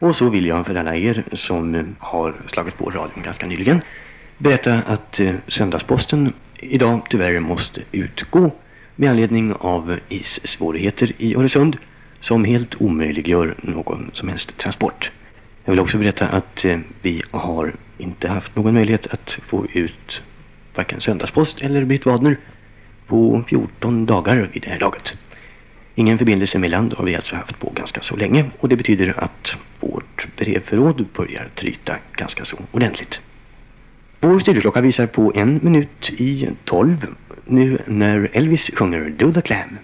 Och så vill jag för alla er som eh, har slagit på radion ganska nyligen berätta att eh, söndagsposten idag tyvärr måste utgå med anledning av issvårigheter i Öresund som helt omöjliggör någon som helst transport. Jag vill också berätta att eh, vi har inte haft någon möjlighet att få ut varken söndagspost eller Britt Wadner på 14 dagar vid det här laget. Ingen förbindelse med land har vi alltså haft på ganska så länge och det betyder att vårt brevförråd börjar tryta ganska så ordentligt. Vår studieklocka visar på en minut i tolv nu när Elvis sjunger Do the Clam.